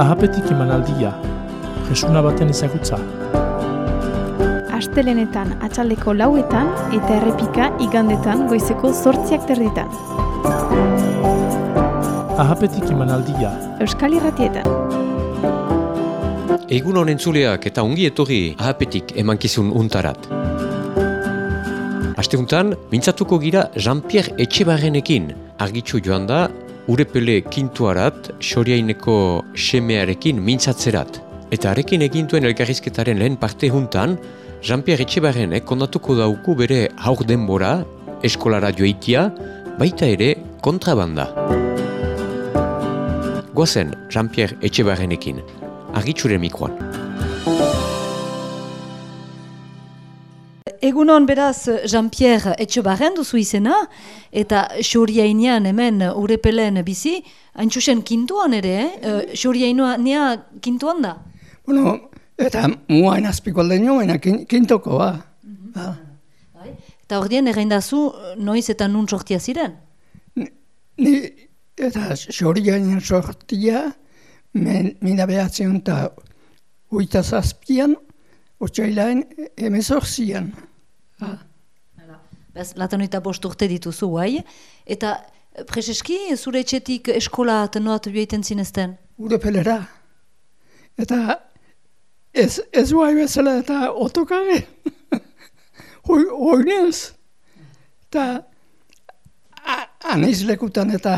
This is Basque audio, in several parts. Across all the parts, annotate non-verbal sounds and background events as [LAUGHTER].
Ahapetik emanaldia, jesuna baten ezagutza. Astelenetan atxaldeko lauetan eta errepika igandetan goizeko zortziak terditan. Ahapetik emanaldia, Euskal Irratietan. Egun honen zuleak eta ongi etorri ahapetik emankizun untarat. Asteuntan, mintzatuko gira Jean-Pierre Etxebarrenekin argitxu joan da urepele kintuarat xoriaineko semearekin mintzatzerat. Eta arekin egintuen elkarrizketaren lehen parte juntan, Jean-Pierre Etxebarrenek kondatuko dauku bere haur denbora, eskolara joitia, baita ere kontrabanda. Goazen Jean-Pierre Etxebarrenekin, argitxure mikroan. Egunon beraz Jean-Pierre Etxebarren duzu izena, eta xoriainean hemen urepelen bizi, haintxusen kintuan ere, eh? xoriainoa nea kintuan da? Bueno, eta muain azpiko baina kin- kintoko, ba. ba. Bai. Eta hor dien erraindazu noiz eta nun sortia ziren? Ni, eta xori gainen sortia, men, mina behatzen eta uita zazpian, otxailain emezorzian. Ba. Bez, latanoita bost urte dituzu, guai. Eta preseski zure etxetik eskola tenoat bioiten zinezten? Ure pelera. Eta ez, ez guai bezala eta otokare. [LAUGHS] Hoi, hoinez. Eta anaiz lekutan eta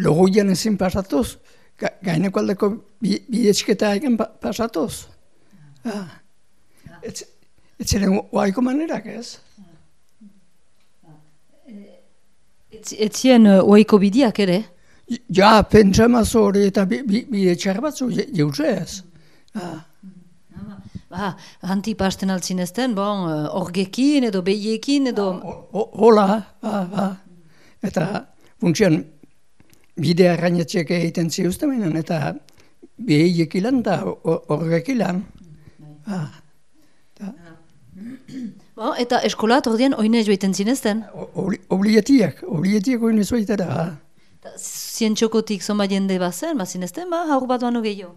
logoian ezin pasatuz, ga, gaineko aldeko bi, bidezketa egin pa, pasatuz. Ah. Ez, ez ziren guaiko manerak ez. Ez, etzien uh, oiko bidiak ere? Ja, pentsamaz hori eta bi, bi, bide txar batzu je- jeuzez. Ah. Ba, hanti pasten altzinezten, bon, eh, orgekin edo behiekin edo... O- Hola, ba, ba. Eta funtsian bidea gainetxek egiten ziuzten eta beheiek ilan eta horrek ilan. Ba, Bon, eta eskolat ordien oine joiten zinezten? oblietiak, oblietiak oin ez baitara. Ba. Ta Zientxokotik zoma jende bazen, ba zinezten, ba, haur bat bano gehiago.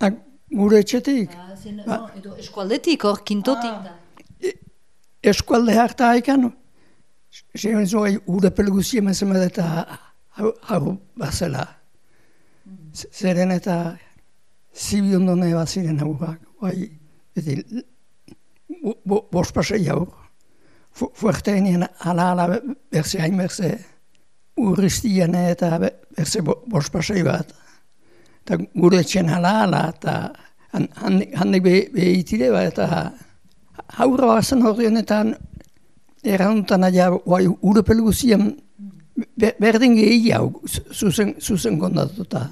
Ak, gure etxetik, Ba, zin, no, edo eskualdetik, hor, kintotik. da. eskualde harta haikan, zein zoi ure pelguzia mezemet eta hau, hau bazela. Z- Zeren eta zibiondone baziren hau bak, bai, beti, bo- bo- bost pasei hau. Fu- Fuerteenien ala ala be- berze hain berze urriztien eta be- berze bo- bost pasei bat. Eta gure etxen ala ala eta han- handik handik be- behitire ba eta haurra bazen horienetan errantan aia guai ure pelguzien be- berdin gehi hau zu- zuzen, zuzen kondatuta.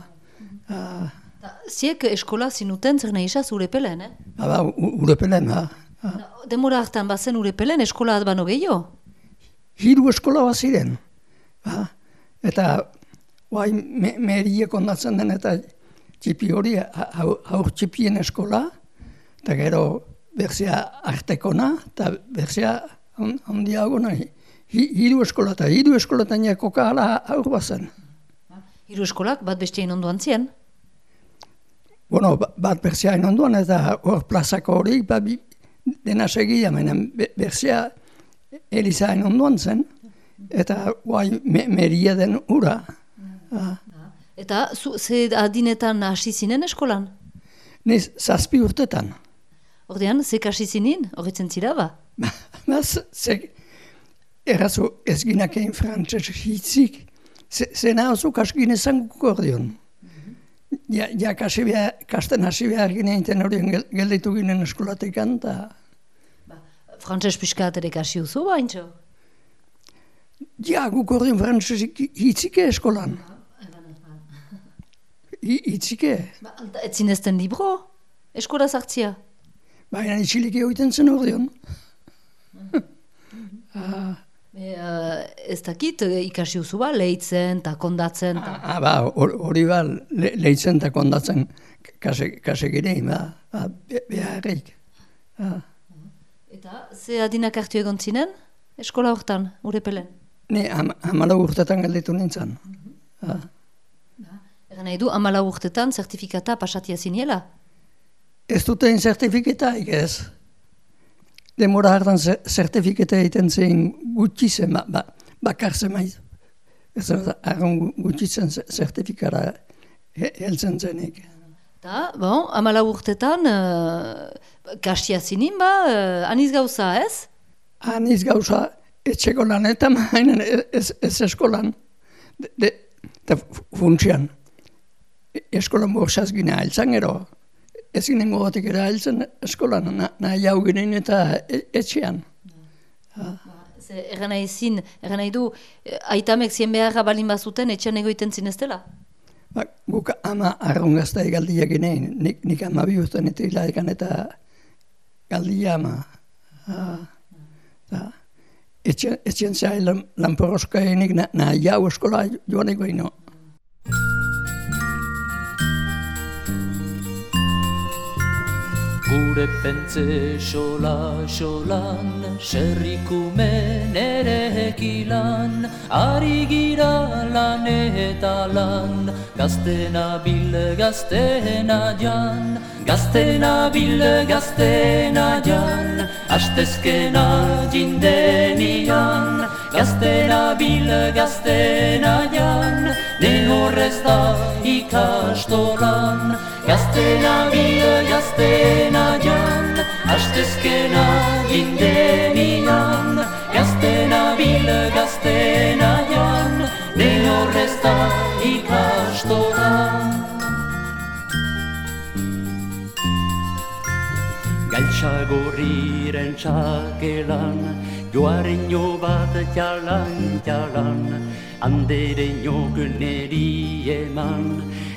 Ta, ziek eskola zinuten zer nahi izaz urepelen, eh? ba, ba, u- Ah. Demora hartan bazen urepelen eskola bat bano gehiago. Hiru eskola bat ziren. Ba. Eta guai me, merie kondatzen den eta txipi hori ha- hau- haur txipien eskola, eta gero berzea artekona, eta berzea on- handiago nahi. Hi- Hiru eskola eta hiru eskolatan jakoka ala haur bazen. Hiru eskolak bat bestien ondoan zien. Bueno, ba- bat berzeain onduan eta hor plazako hori ba, bi, dena segia, menen be- berzea elizain onduan zen, eta guai me, meria den ura. Ah. Eta zu, ze adinetan hasi zinen eskolan? Niz, zazpi urtetan. Ordean, ze hasi zinin, horretzen zira ba? Baz, ze, errazu ez ginakein frantzes hitzik, ze, zena oso kaskin esan gukordion. Ja, ja kasi behar, kasten hasi behar ginen gel- gelditu ginen eskolatik eta Frantses piskat ere kasi uzu baintxo? Ja, guk ordein frantzesik hitzike eskolan. Hi- Hitzike. Ba, ez zinezten libro? Eskola sartzia? Baina itxilik egiten zen ordeon. [LAUGHS] E, uh, ez dakit, ikasi uzu ba, lehitzen eta kondatzen. Ta. Ah, ba, hor- hori ba, le, lehitzen eta kondatzen kase, kase girein, ba, ba, be- beharrik. Eta ze adinak hartu egon zinen? Eskola hortan, urepelen? Ni am, amala urtetan gelditu nintzen. Ah. Egan Nahi du, amala urtetan zertifikata pasatia ziniela. Ez duten zertifikatak ez. Demora hartan zer- zertifikata egiten zein gutxi zen, ba, ba, bakar zen maiz. Ez argon gutxi zen zer- zertifikara he- heltzen zenik. Ta, bon, amala urtetan, uh, kastia zinin ba, uh, aniz gauza ez? Aniz gauza etxeko lanetan, [LAUGHS] hainen ez, ez eskolan. De, de, de funtsian. E- Eskolan borsaz gine hailtzen gero. Ez ginen gogotik ere hailtzen eskolan, na, nahi hau ginen eta e- etxean. Ze, erran nahi zin, erran nahi du, eh, aitamek zien beharra balin bazuten etxean egoiten zineztela. Ba, guk ama arrun gazta galdia ginein, nik, nik ama bi urten eta hilaikan eta galdia ama. Da. Etxen, etxen zai lan, lanporoska enik na, na jau eskola joan egoin Gure pentze xola xolan, serrikumen ere ekilan, ari gira lan eta lan, gaztena bil gaztena jan, gaztena bil gaztena jan, astezkena jindenian, gaztena bil gaztena jan, ne horrez da ikastolan, Gaztena bil gaztena jan, astezkena jindenian. Gaztena bil gaztena jan, ne horrez da ikastolan. Galtxagorriren txakelan, joareño bat jalan jalan, andereño göneri eman,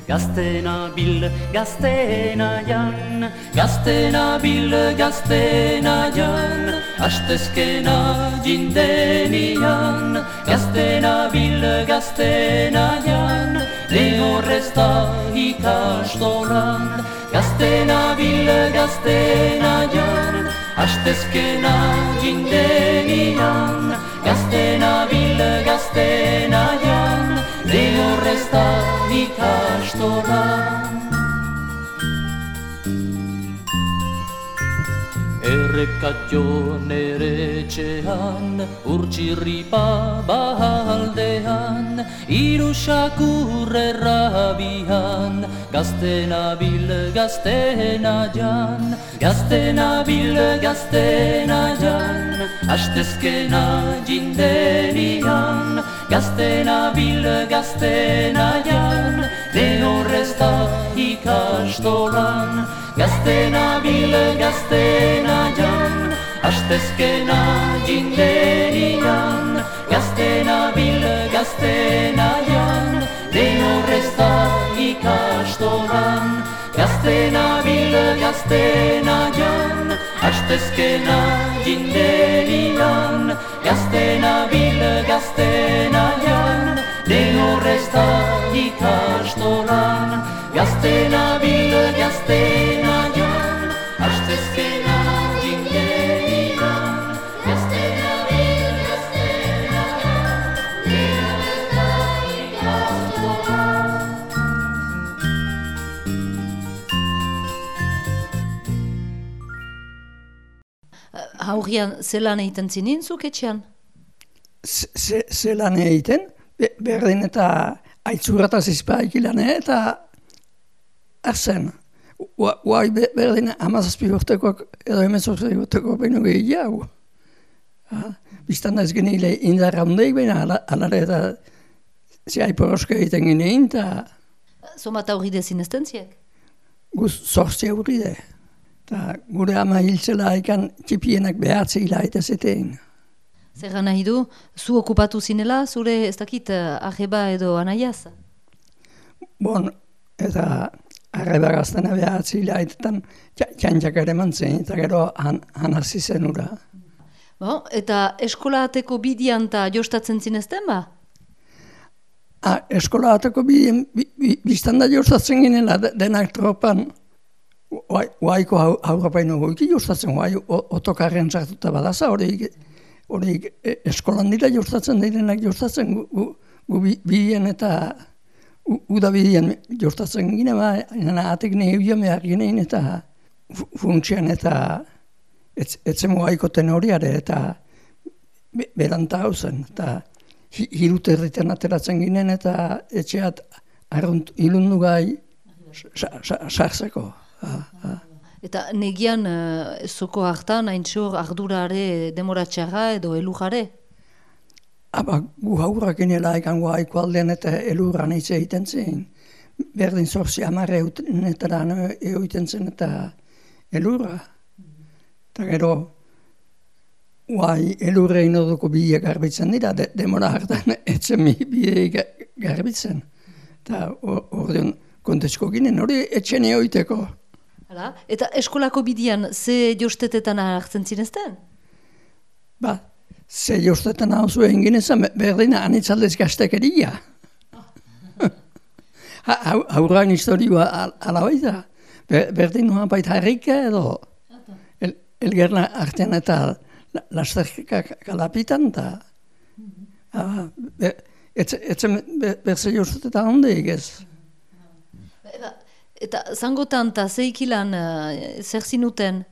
gaztena bil gaztena jan, gaztena bil gaztena jan, astezkena jindenian, gaztena bil gaztena jan, ne horrez da ikastolan, Gaztena bil gaztena jan, astezkena jindenian. Gaztena bil gaztena jan, de horrez da ikastolan. Errekatio nere etxean, urtsirripa bahaldean, irusakur errabian, gaztena bil gaztena jan, gaztena bil gaztena jan, astezkena jindenian, gaztena bil gaztena jan, de horrez da ikastolan, Gaztena bil gaztena jan, astezkena jindenian. Gaztena bil gaztena jan, de horrez da ikastolan. Gaztena bil gaztena jan, astezkena jindenian. Gaztena bil gaztena jan, de horrez da ikastolan. Gaztena bil gaztena Haurian zelan egiten zinin zuk etxean? Ze- ze- Zelan egiten, be- berdin eta aitzurata zizpaik ilan eta arzen. Ua- Uai be- berdin amazazpi urtekoak edo emezortzi urteko baino gehiago. Ah, Bistan da ez genile indarra hundeik baina ala- alare eta ziai poroska egiten ginein eta Zomat aurri dezin guz zortzi de. Ta gure ama hiltzela ikan txipienak behatzi hila eta zetein. Zer nahi du, zu okupatu zinela, zure ez dakit eh, arreba edo anaiaz? Bon, eta arreba gaztena behatzi hila etetan txantxak ere mantzen, eta gero han, han hasi zen ura. Bo, eta eskola ateko bidian eta jostatzen zinezten ba? Ah, eskola ateko bidien, bi, bi, biztan da jostatzen ginela de- denak tropan, Uai, uaiko hau, haurapaino goiki jostatzen, uai, o- otokarren sartuta badaza, hori hori e, eskolan dira jostatzen direnak jostatzen, gu, gu, gu bi- bien eta u- udabidean jortatzen gine, ba, atek nehibio behar ginein eta fu- funtsian eta etz, etzen moaiko tenoriare eta be, beranta hau zen. Eta hi- hiru territen ateratzen ginen eta etxeat arrunt ilundu gai sa- sa- sartzeko. Ah, ah. Eta negian uh, zoko hartan haintxor ardurare demoratxarra edo elujare? Aba, gu haurrak inela ikan guaiko aldean eta elurran eitze egiten zen. Berdin zorzi amarre eutera egiten zen eta elurra. Eta gero, guai elurre inoduko bide garbitzen dira, de, demora hartan [LAUGHS] etzen mi bide ga- garbitzen. Eta ordeon kontesko ginen, hori etxen eoiteko. Hala? Eta eskolako bidian ze jostetetan hartzen zinezten? Ba, ze jostetan hau zuen ginezan, berdina anitzaldez gaztekeria. [LAUGHS] Ha- hau- Haurran historioa al- ala baita. Be- Berdin noa baita harrike edo el, elgerna artean eta la- lasterka kalapitan da. Be- etze- Etzen be- berze jostetan hondeik ez. Eta, eta zangotan eta zeikilan uh, zer zinuten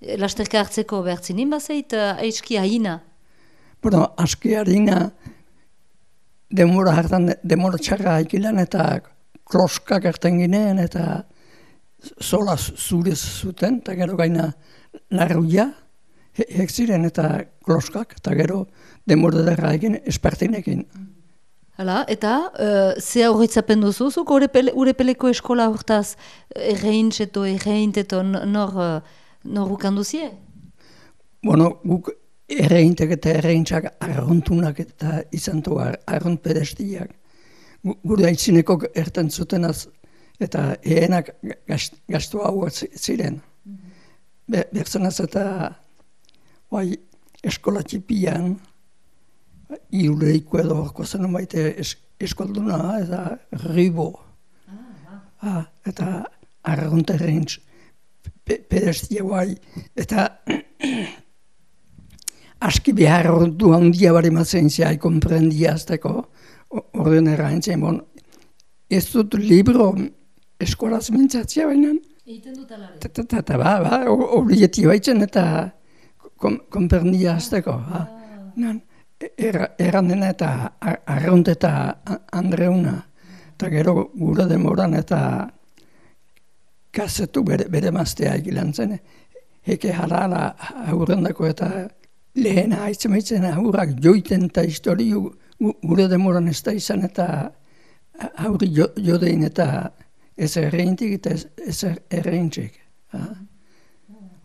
eh, lasterka hartzeko behartzinin bazeit uh, aizki haina? Bueno, aski harina demora hartan, demora txarra haikilan eta kloskak hartan ginen eta sola zure zuten, eta gero gaina larruia, he- hek ziren eta kloskak, eta gero demora derra egin espertinekin. Hala, eta uh, ze aurritzapen duzu, zuk urepele, urepeleko eskola hortaz erreintzeto, erreinteto nor, uh, nor ukanduzie? Bueno, guk erreintek eta erreintxak arrontunak eta izan du ar, arront pedestiak. Gu- Gure aitzinekok erten zutenaz eta ehenak gast, gastu hau ziren. Be, Bertzenaz eta bai, eskola txipian, iuleiko edo horko zen baite es, eskolduna eta ribo. Ah, eta arront erreintz pe, pedestia bai. Eta [CLEARS THROAT] aski behar ordu handia bari mazen zai komprendia azteko, orden erraintzen, bon, ez dut libro eskolaz mintzatzia bainan, Egiten dut alare. eta, eta, eta, ba, ba, oblieti baitzen eta kom, komprendia azteko. Ha. Er, erran dena eta ar- arrunt eta andreuna, eta gero gure demoran eta kasetu bere, bere maztea egilan zen. Heke halala aurrendako eta lehen haitzen baitzen aurrak joiten eta historio gu- gure demoran ez da izan eta aurri jo, jodein eta ez erreintik eta ez, ez erreintzik.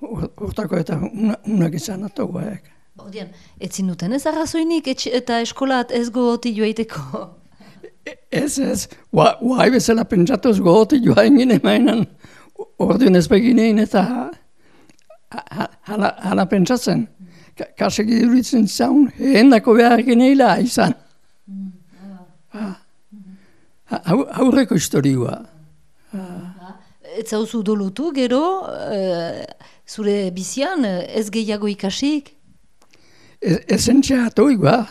Hortako eta una, unak izan atoguak. Ordian, etzin duten ez arrazoinik etxe, eta eskolat ez gogoti joaiteko. Ez ez, ua- uai bezala pentsatuz gogoti joan gine mainan, orduan ez beginein eta ha- ha- hala, hala pentsatzen. Ka- Kasek iduritzen zaun, hendako behar gineila izan. Ah. Ha- Aurreko historioa. Ez zauzu dolutu, gero, eh, zure bizian eh, ez gehiago ikasik? Esentzia atoik, ba.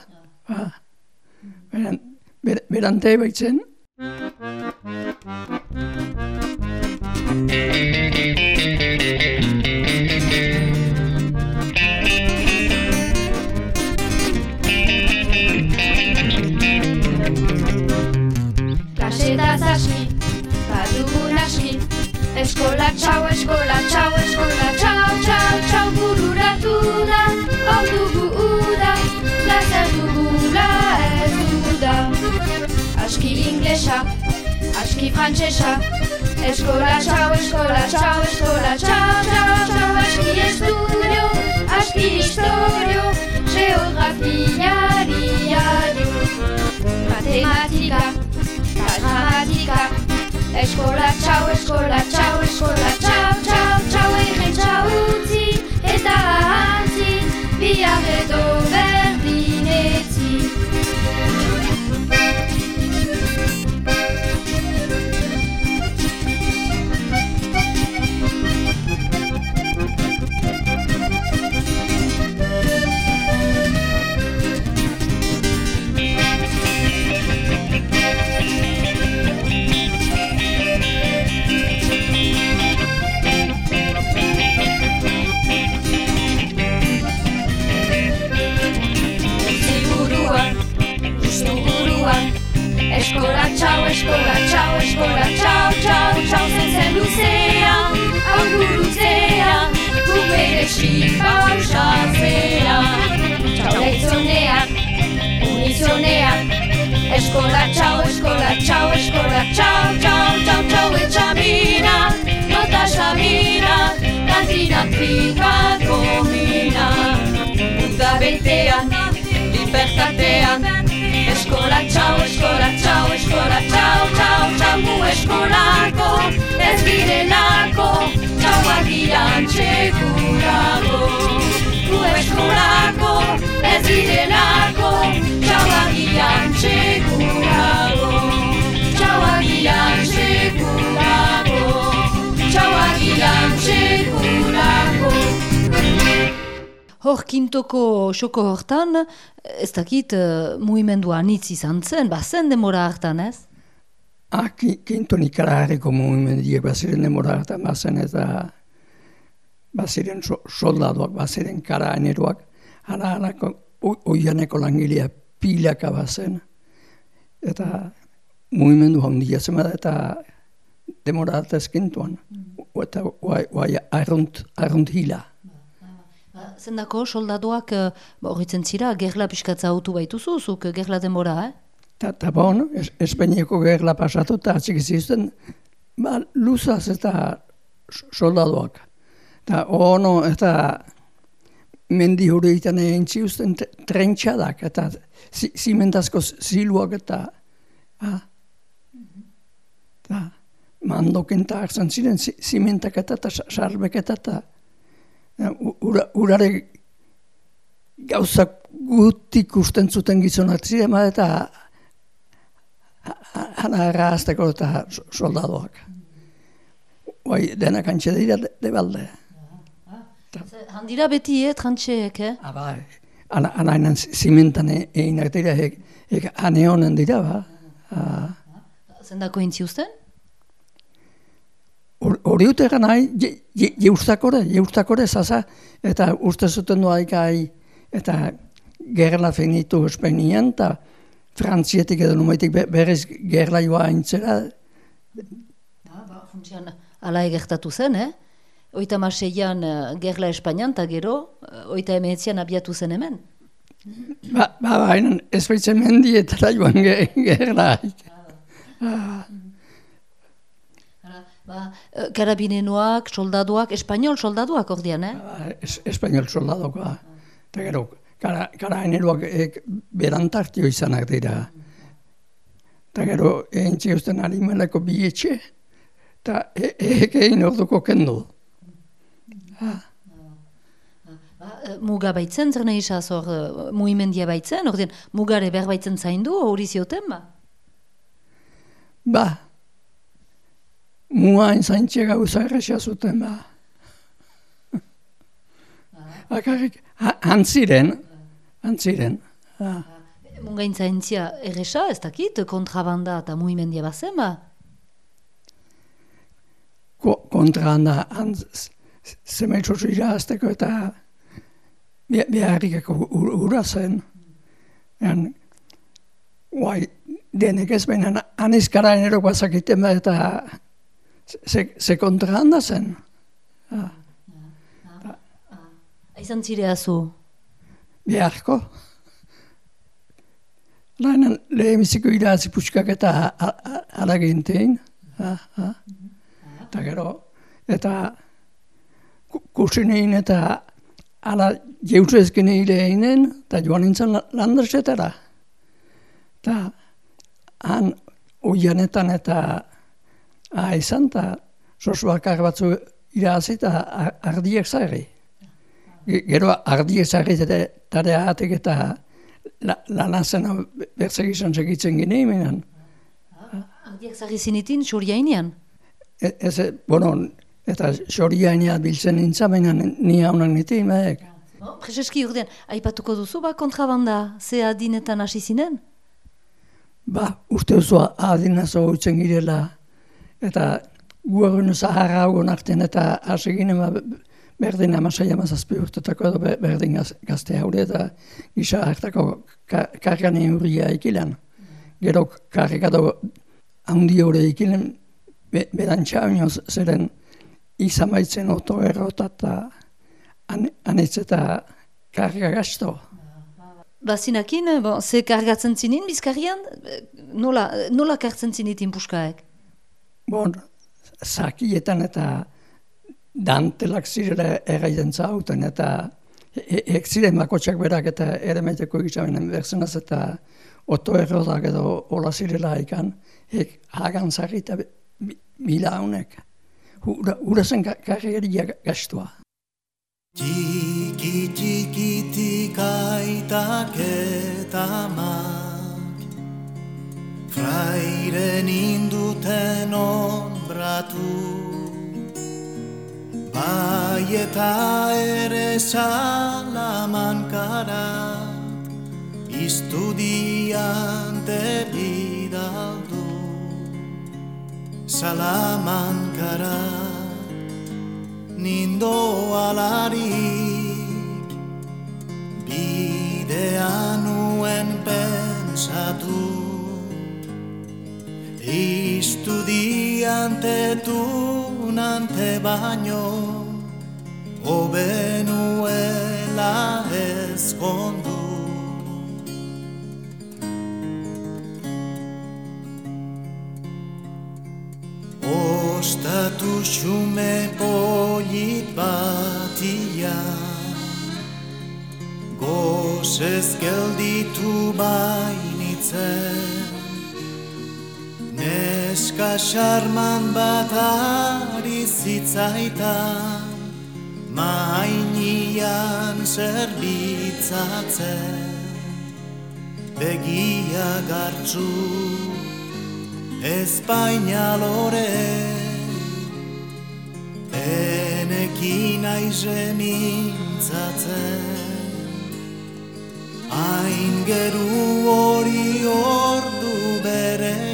Beran, ber, berante baitzen, Kasetaz aski, Eskola txau, eskola txau, eskola txau, txau, txau Bururatu da, hau dugu Plazer dugula ez duda Aski inglesa, aski frantsesa. Eskola txau, eskola txau, eskola txau, txau, txau. Aski estudio, aski historio. Geografia, diario. Matematika, ta gramatika Eskola txau, eskola txau, eskola txau, txau, txau. Egen txau utzi eta ahantzi Bihar edo berdin txau, eskola, txau, eskola, txau, txau, txau, zen zen luzea, augur luzea, gu beresi pausazea. Txau, leitzoneak, unizioneak, eskola, txau, eskola, txau, eskola, txau, txau, txau, txau, etxamina, nota xamina, kantina trika komina. Uda betean, libertatean, eskola, txau, eskola, txau, eskola, txau, txau, txau, gu eskolako, ez girelako, txau agian txekurako. Gu eskolako, ez girelako, txau agian txekurako. Txau agian txekurako, txau agian txekurako. Hor kintoko xoko hortan, ez dakit uh, muimendua anitz izan zen, bazen demora hartan ez? Ah, ki, kinton ikaragarriko mugimendiek baziren demora hartan bazen eta baziren so, soldadoak, baziren karaeneroak, ara harako oianeko langilea pilaka bazen. Eta mugimendu handia zema da eta demora harta ezkintuan. Eta guai, arrunt, arrunt hila. Ba, Zendako soldaduak uh, horritzen zira, gerla piskatza autu baituzu, zuk gerla denbora, eh? Ta, ta bon, es, Espainiako gerla pasatu eta atxik zizten, ba, luzaz eta s- soldadoak. Eta ono, eta mendi horietan egin ziuzten tre- trentxadak, eta zi, zimentazko ziluak eta, ah, eta mandokenta hartzen ziren, zi, zimentaketa eta sa- sarbeketa eta ja, u- ura, urare gauzak gutik usten zuten gizonak ba, eta hana errazteko eta so- soldadoak. Bai, denak antxe dira de, de balde. Handira beti, eh, trantxeek, eh? Aba, ana, anainan zimentan e- einak dira, ek, ek ane honen dira, ba. Ah, Zendako intziuzten? Hor- Hori dute egan nahi, je- je- jeustakore, jeustakore zaza, eta uste zuten du aikai, eta gerla finitu Espainian, eta Frantzietik edo numaitik be- berriz gerla joa aintzera, Ba, ba, funtsian, ala egertatu zen, eh? Oita maseian uh, gerla Espainian, eta gero, uh, oita emeetzian abiatu zen hemen. Ba, ba, baina ez baitzen mendietara joan ge, gerla. Ba, uh, karabinenoak, soldaduak, espainol soldaduak ordian, eh? Ba, es, espainol soldadokoa. Eta gero, kara, karaeneroak ek berantartio izanak dira. Eta gero, egin ziozten harimeleko bietxe, eta e, eek egin orduko kendu. Ba, uh, muga baitzen, zer nahi izaz hor, uh, muimendia baitzen, ordian, mugare behar baitzen zaindu, hori zioten, ba? Ba, muain zaintxe gauza erresa zuten, ba. Akarrik, ha- antziren, antziren. Ah. Mungaintza entzia erresa, ez dakit, kontrabanda eta muimendia bazen, ba? ko, kontra handa antz, zemetxosu irazteko eta beharrikako ur- ura zen. En, guai, denek ez baina anizkara enero bazakiten ba eta ze, ze kontra handa zen. Aizan zirea zu. Beharko. Lainan lehemiziko irazi puxkak eta alagintein. Ha, ha. Eta gero, eta ku- kusinein eta ala jeusezken eileinen, eta joan nintzen la- landersetara. Eta han oianetan eta aizan, eta sosuakar batzu irazi eta ar- ardiek zarri. Ge- Gero ardiek zarri eta tarea atek eta la, lanazena berzegizan segitzen ginean. Ardiak zarri zinitin, xuriainean. E- Ez, e, bueno, eta xoriainia biltzen nintzen, baina ni haunak niti, maek. Oh, Prezeski urdean, aipatuko duzu ba kontrabanda, ze adinetan hasi zinen? Ba, uste oso adinazo utzen girela, eta guarun zaharra hau artean eta hasi ginen, ba, berdin amasai amazazpi urtetako edo be- berdin gaz, gazte haure eta gisa hartako ka, kargane hurria ikilan. gero karrikado handi horreikin be, berantxa baino zeren izan baitzen oto errota eta an, anitz eta karga gasto. Bazinakin, bon, ze kargatzen zinin bizkarrian? Eh, Nola, nola kartzen zinitin puskaek? Bon, zakietan eta dantelak zirela erraiten zauten eta e- ek ziren bakotxak berak eta ere meteko egitxamenen berzenaz eta oto errodak edo hola zirela ikan, ek hagan zarri eta bi- bi- bila honek. Hura, hura zen ka- karreria gastua. Txiki txikitik aitak eta amak Fraire ninduten onbratu Bai eta ere salamankarat Istudiante bidaldu Salamankarat nindo alarik bidean nuen pensatu estudiante tunante baino hobenuela ezkondu Ostatu xume polit batia Gozez gelditu bainitzen Neska xarman bat ari zitzaitan Mainian zerbitzatzen Begia gartzu espainalore Enekin aize mintzatzen. Hain geru hori ordu berean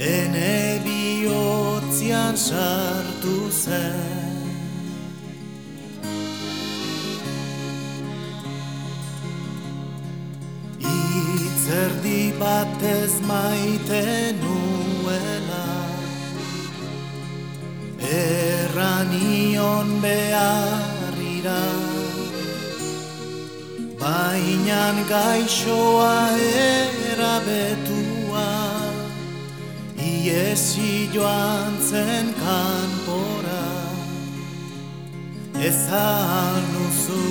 Ene bihotzian sartu zen. Itzerdi batez maite nuela. Erranion beharrira. Bainan gaixoa erabetua Iesi joan zen kanpora Ezan nuzu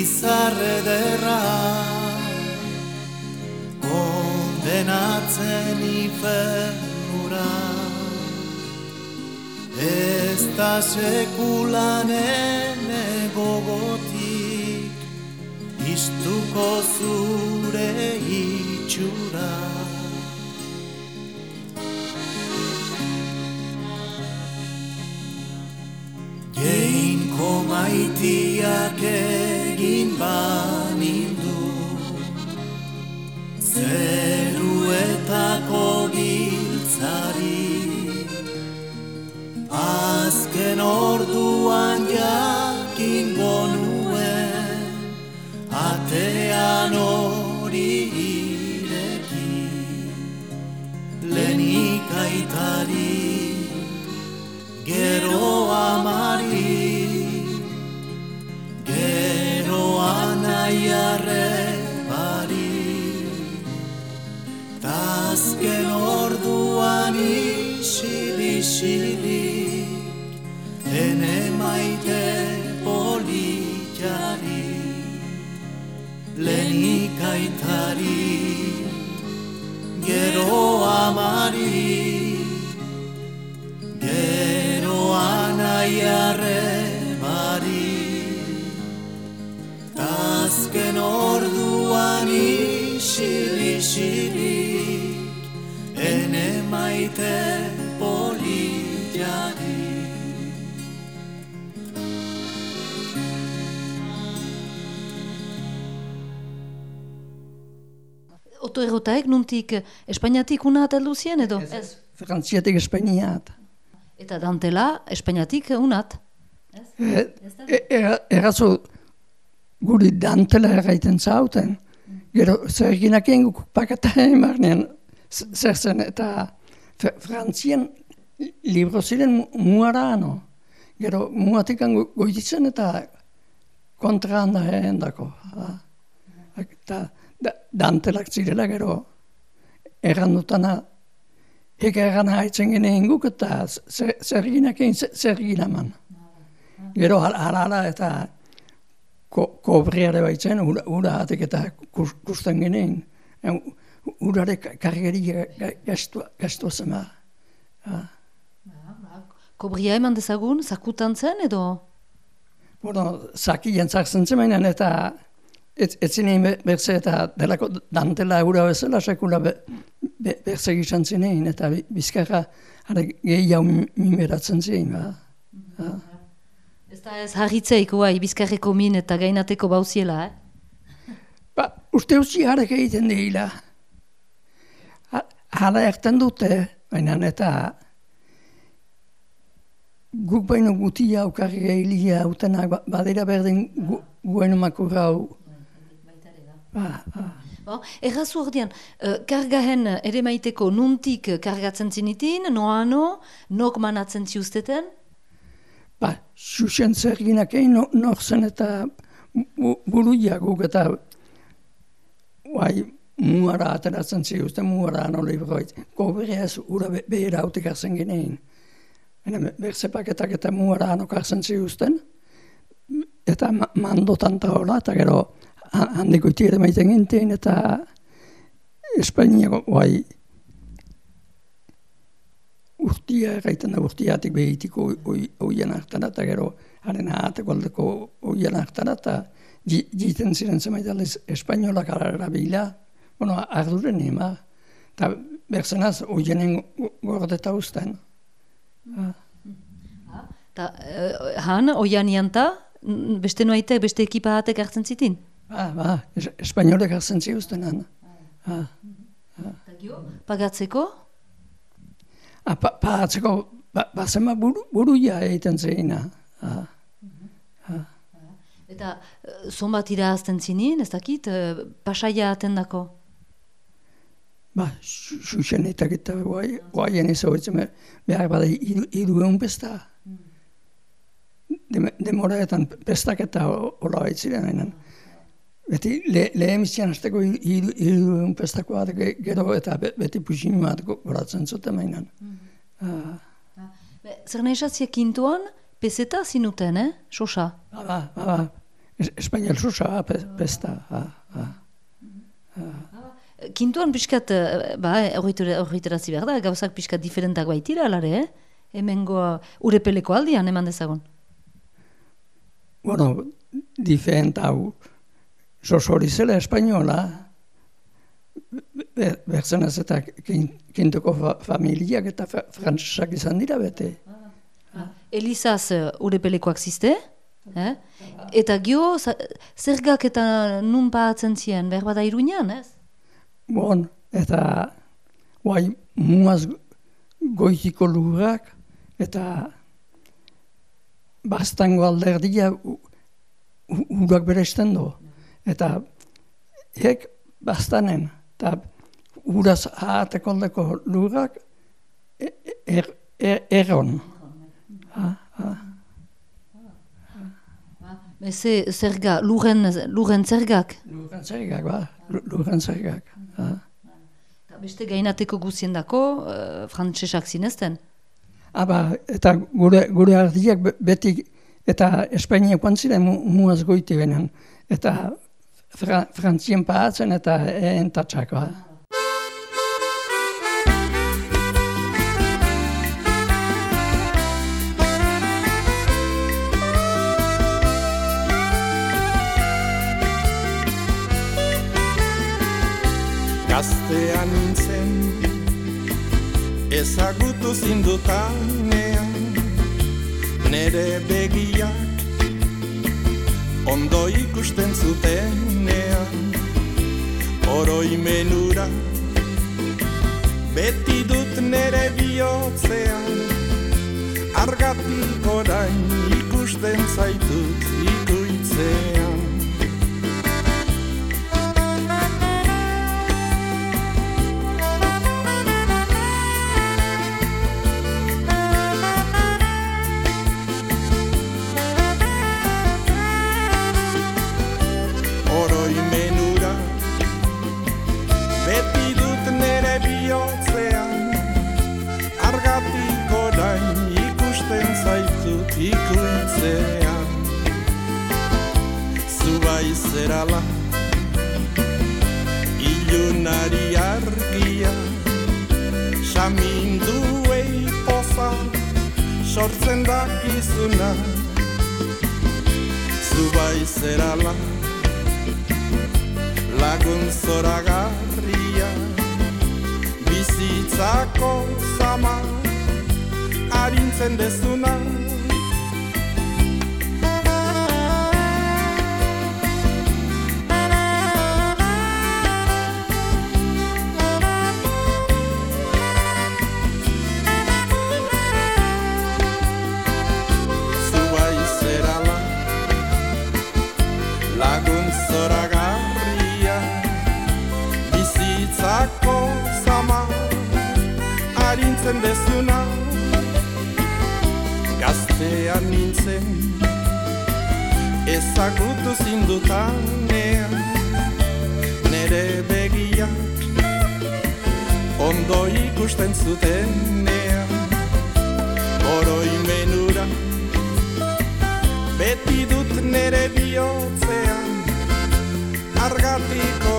izarre derra kondenatzen infernura. Ez da sekulan ene gogotik iztuko zure itxura maitiak egin banindu. Zeruetako giltzari. Azken orduan jakin bonuen Atean hori ireki. Lenik aitari Gero amari Gero anaiarre bari. Tazken orduan isil-isilik Ene maite Oto errotaek nuntik eh, Espainiatik una ateldu zien edo? Ez. Frantziatik Espainiat. Eta dantela Espainiatik unat. E, e, errazu guri dantela erraiten zauten, Gero, zer eginak egin guk pakata emarnean, zer zen, eta fr Frantzien libro ziren mu- muara ano. Gero, muatik go- goititzen eta kontra handa dako. Eta da, dantelak zirela gero, erran dutana, eka erran haitzen geneen guk eta zer egin, zer- egin. Gero, halala eta ko, kobriare baitzen, ura, ura hatek eta kus, kusten geneen. Urare ka- kargeri ga- ga- gastua, gastua zema. Kobria eman dezagun, zakutan zen edo? Bueno, zaki jantzartzen zemenan eta ez, ez zinein be- berze eta delako dantela ura bezala sekula be, be, berze gizan zinein eta bi- bizkarra are gehiago mi- mimeratzen zinein. Ba. Ez da ez harritzeiko bai, bizkarreko min eta gainateko bauziela, eh? [LAUGHS] Ba, uste utzi harek egiten dira. Ha- Hala erten dute, baina eta guk baino gutia aukarri gehilia utenak ba- badira berdin gu, guen makurra hau. Ba, ba. Bo, errazu ordean, uh, kargahen ere maiteko nuntik kargatzen zinitin, noano, nok manatzen ziusteten? Ba, xuxen zer ginak egin no, nor zen eta bu- buruia guk eta guai muara ateratzen ziuzten, muara no libroit. Kobrea ez ura be, behera hautik hartzen ginein. Baina berze paketak eta muara anok hartzen ziuzten, eta ma, mandotan eta hola, eta gero handiko iti ere maiten gintein, eta Espainiako guai urtia erraiten da urtiatik behitiko oien hartara, eta gero haren ahateko aldeko oien hartara, eta ji- jiten ziren zemait aldiz espainolak arabila, bueno, arduren nima, eta berzenaz oienen gordeta usten. Ta, uh, han, oian ianta, beste noaite, beste ekipa hartzen zitin? Ba, ba, es, espainolek hartzen ziuzten han. Ah. Pagatzeko? Ah, pa, pagatzeko, ba, bazema buru, buruia egiten zeina. Ah. Eta uh, zonbat irazten zinin, ez dakit, uh, pasaia atendako? Ba, xuxenetak eta guai, guaien ez hau behar bada iru, iru egun pesta. Dem, demoraetan pestak eta hola baitziren. Beti le, lehemizian hasteko iru, iru, iru egun pestako bat ge- gero eta be- beti pusin bat go- goratzen zuten mainan. Ah, Be, zer nahi esazia kintuan, peseta zinuten, eh? Sosa. ba, ba, ba, ba. Es, Espainial susa, ah, pe- pesta. Ah, ah. Kintuan pixkat, ba, horretarazi behar da, gauzak pixkat diferentak baitira, alare, eh? Hemengo urepeleko aldian eman dezagun. Bueno, diferent hau, sosori zela espainola, be- berzenaz eta kin- kintuko fa, familiak eta fa, frantsesak izan dira bete. Elizaz uh, urepelekoak ziste, eh? Eta gio, zergak eta nun pahatzen ziren, behar bada iruñan, ez? Bon, eta guai muaz goitiko lurrak eta bastango alderdia urak beresten do. Eta hek bastanen, eta uraz ahateko aldeko lurrak e- er, er, erron. Beze zerga, lurren, lurren zergak. Lurren zergak, ba, lu- lurren zergak. Ah. Eta Beste gainateko guziendako, uh, frantsesak zinezten. Aba, eta gure, gure ardiak be- beti, eta Espainiak ziren mu, muaz goiti benen. Eta fra, frantzien pahatzen eta ba. Gaztean nintzen Ezagutu zindutanean Nere begiak Ondo ikusten zutenean. Oroimenura Beti dut nere bihotzean. Argatik orain ikusten zaitut ikuitzean zerala Ilunari argia Saminduei poza Sortzen dakizuna. Zubai zerala Lagun zoragarria Bizitzako zama Arintzen dezuna Arintzen dezuna Gaztean nintzen Ezagutu zindutanean Nere begiak Ondo ikusten zutenean. Oroimenura Beti dut nere bihotzean. Argatik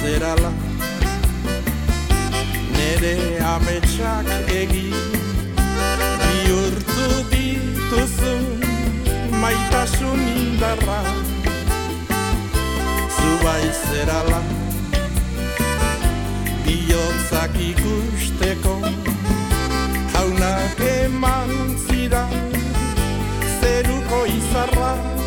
zerala. Nere ametsak egi Bihurtu dituzun maitasun indarra. Zubai zerala bihotzak ikusteko Jaunak eman zidan zeruko izarra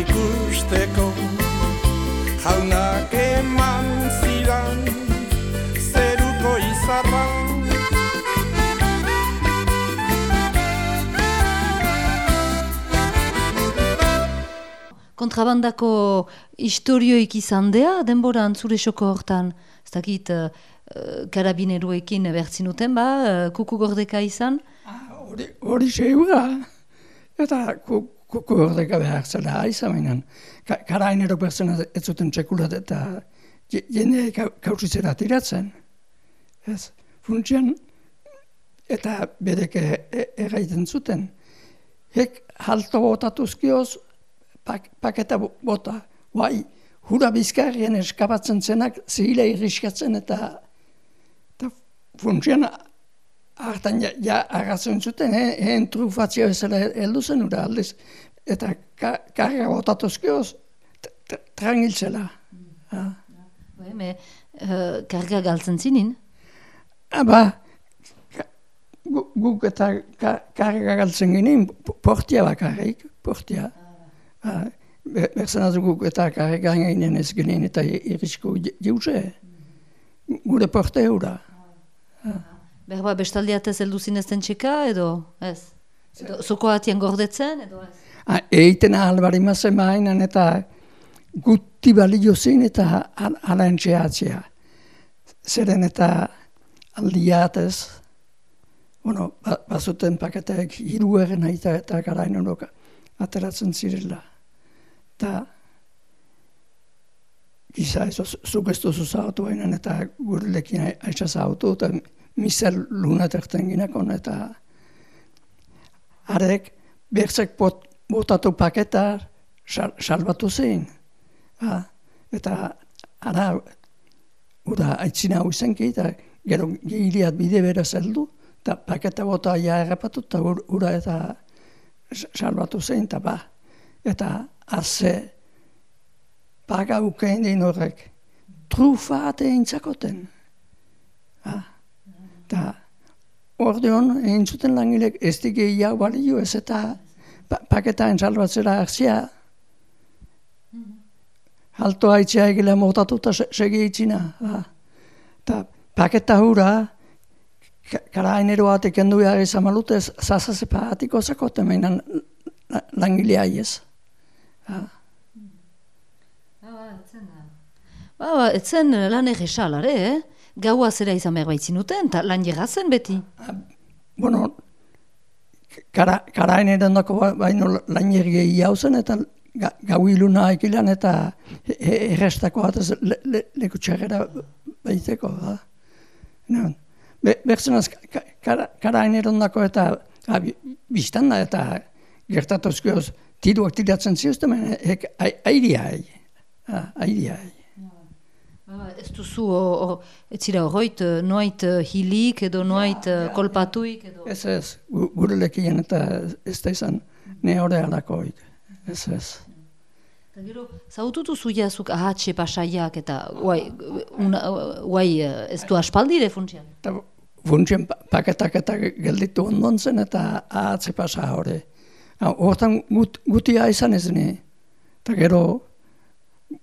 ikusteko Jaunak eman zidan zeruko izarra Kontrabandako historioik izan dea, denbora antzure soko hortan. Ez dakit, uh, karabineruekin bertzin duten, ba, uh, kuku gordeka izan. Hori, hori zeura. Eta ku- kuku ordeka behar zela izan baina. Ka, karainero pertsona ez zuten txekulat eta je- jende ka, kausitzera tiratzen. Ez, funtsian eta bedek erraiten zuten. Hek halto botatuzkioz pak, paketa bo- bota. Guai, hura bizkarrien eskabatzen zenak zihile irriskatzen eta eta funtsian hartan ja, ja agatzen zuten, eh? ehen trufatzio bezala heldu zen ura aldiz. Eta ka, karga botatuzkioz trangiltzela. Ah. Bai, me, uh, karga galtzen zinin. Aba, ka- gu- guk eta ka, karga galtzen ginen, po- portia bakarrik, portia. Ah. Be- Berzena guk eta karga ginen ez ginen eta i- irisko jauze. Gure porte hura. Berba, bestaldiatez heldu zinezten txeka, edo ez? Edo, zoko atien gordetzen, edo ez? Ah, Eiten ahal bari mainan eta guti balio zen eta al- ala entxeatzea. Zeren eta aldiatez, bueno, ba, bazuten paketeak hiru egen aita eta garain honok ateratzen zirela. Eta giza ez, zuk ez duzu zautu eta gurekin aixa zautu eta misel lunaterten ginekon eta arek berzek bot, botatu paketa sal, salbatu zein. Ba, eta ara ura aitzina hau zenki eta gero giliat bide bera zeldu eta paketa bota ja errapatu eta ur- ura eta salbatu zein eta ba. Eta haze paga ukein din horrek trufa ate. Ba. Eta ordeon, egin zuten langilek ez dik gehiago balio ez eta pa paketaen salbatzera hartzia. Alto haitzea egile motatuta se- segi itxina. Ba. Ta paketa hura, ka- karainero batek endu behar izan malute, zazazepa atiko zakote mainan la- langilea ez. Ba, ba, etzen lan egesalare, eh? Gaua zera izan behar baitzin duten, eta lan jegazen beti. Bueno, kara, karaineren dako ba- baino laineri gehi hauzen eta ga, gau iluna ekilan eta e- e- errestako bat ez le, le, leku txarrera baiteko. No. Be, Bertzen az, ka, kara, karaineren dako eta a, bi- biztan da eta gertatuzkoz tiruak tiratzen ziuzten, ek ai- airia ai. Ah, ez duzu, ez zira horroit, eh, noait eh, hilik edo noait eh, kolpatuik edo... Ez ez, gu- gure lekien eta ez da izan ne hori alakoik. Ez ez. Eta gero, zaututu zuia zuk ahatxe pasaiak eta guai, una, guai ez du aspaldire funtsian. Eta funtzien pa- paketak eta gelditu ondon zen eta ahatze pasa hori. Hortan gut, gutia izan ez ni. Eta gero,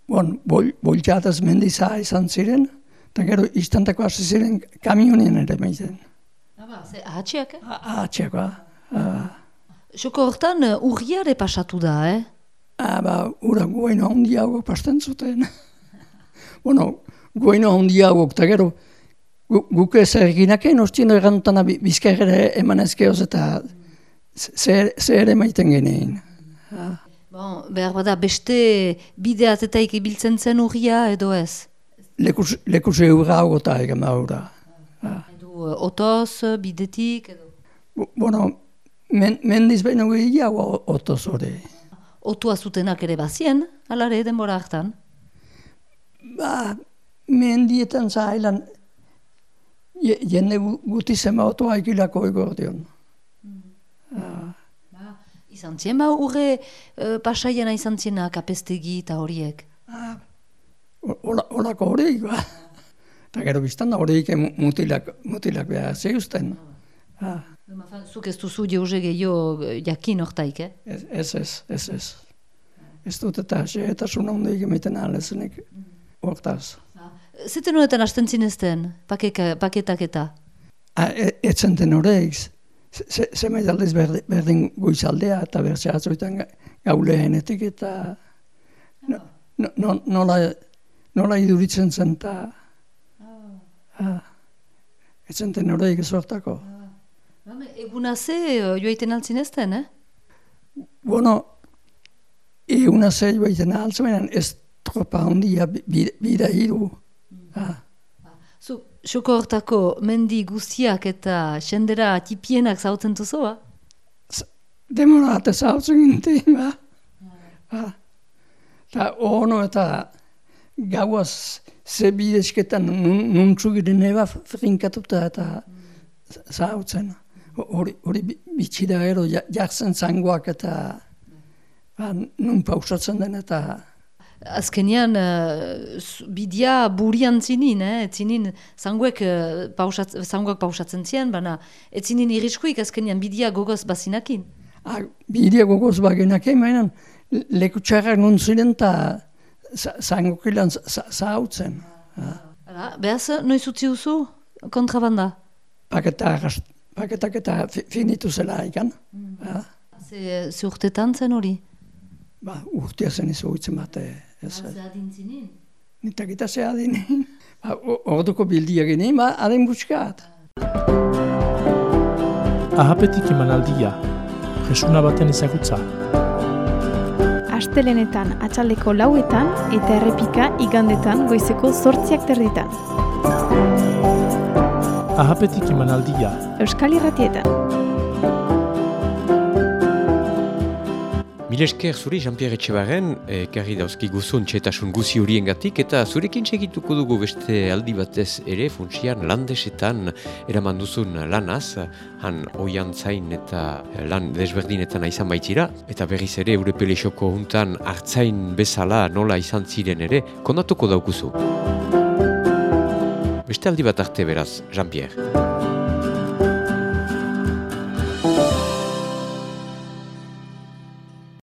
bon, bol, boltxataz mendiza izan ziren, eta gero istantako hasi ziren kamionien ere meiten. Aba, ze ahatxeak, eh? Ahatxekoa. Xoko hortan eh, urriare pasatu da, eh? Ah, ba, ura guaino handiago pasten zuten. [LAUGHS] bueno, guaino handiago, eta gero, gu, guk ez erginaken, ostien errantana bizkaigere eman ezkeoz eta zer, zer emaiten genein. Bon, behar bada beste bideatetaik ibiltzen zen urria edo ez? Lekus, lekus eurra hogota egan maura. Edo eh, otoz, eh, bidetik, edo... Bu- Bueno, men, mendiz behin gehiago otoz hori. Otua zutenak ere bazien, alare denbora hartan. Ba, mendietan zailan, je- jende gu- guti zema otoa ikilako egordion. Izan zien ba urre uh, pasaiena izan zienak apestegi eta horiek. O- Ola, olako horiek, ba. Eta gero biztan da horiek mutilak, mutilak behar zeuzten. Ah, Zuk ez duzu jauze gehiago eh, jakin hortaik, eh? ez, ez, ez, ez, ez. Ez dut eta xe eta suna hundeik emaiten alezenik hortaz. Zeten honetan hasten zinezten, paketak eta. Ah, e, etzen den horiek, ze, ze aldiz berdin, berdin goizaldea eta bertze atzoitan ga- gau lehenetik eta no, no, no, nola, nola iduritzen zen eta ah, etzen den horiek ez hortako. Eguna ze joaiten altzinezten, eh? Bueno, eguna zei baiten altzamenan ez tropa handia bi- bi- bira hiru. Ah, Zu, xoko hortako mendi guztiak eta sendera tipienak zautzen duzu, ba? demora eta zautzen ginten, ba. Ah. Ta ono eta gauaz ze bidezketan nun, nuntzu giren eba frinkatuta eta zautzen. Hori, hori bi- bitxi da gero ja- jartzen zangoak eta ba, nun pausatzen den eta Azkenean, uh, bidia burian zinin, eh? Ez zinin, zangoek, uh, pausat, zangoak pausatzen zien, baina ez zinin iriskuik azkenean bidia gogoz bazinakin. Ah, bidea gogoz bagenak emainan, leku txarrak nun ziren eta zangokilan zahautzen. Hala, behaz, noiz utzi duzu kontrabanda? Paketak, paketak eta fi- finitu zela ikan. Ah, Ze, ze urtetan zen hori? ba, urtea zen bat, eh, ez. adin zinin? Nitak eta ze adin. [LAUGHS] Ba, orduko bildia genein, ba, adin buskat. Ahapetik emanaldia, jesuna baten ezagutza. Astelenetan atxaldeko lauetan eta errepika igandetan goizeko zortziak terditan. Ahapetik emanaldia, Euskal Irratietan. Milesker zuri Jean-Pierre Etxebarren, ekarri dauzki guzun txetasun guzi horiengatik eta zurekin segituko dugu beste aldi batez ere funtsian landesetan eraman duzun lanaz, han oian zain eta lan desberdinetan izan baitzira, eta berriz ere urepele xoko juntan hartzain bezala nola izan ziren ere, kondatuko daukuzu. Beste aldi bat arte beraz, Jean-Pierre.